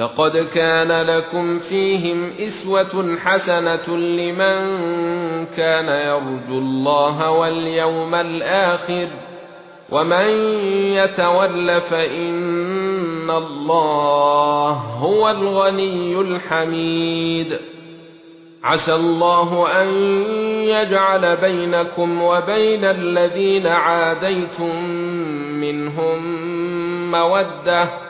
لقد كان لكم فيهم إسوة حسنة لمن كان يرجو الله واليوم الآخر ومن يتول فإن الله هو الغني الحميد. عسى الله أن يجعل بينكم وبين الذين عاديتم منهم مودة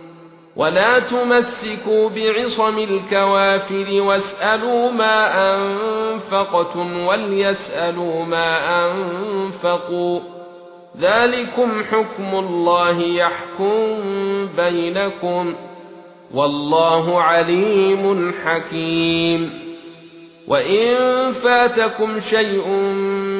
ولا تمسكوا بعصم الكوافر واسالوا ما انفقتم وليسالوا ما انفقوا ذلكم حكم الله يحكم بينكم والله عليم حكيم. وان فاتكم شيء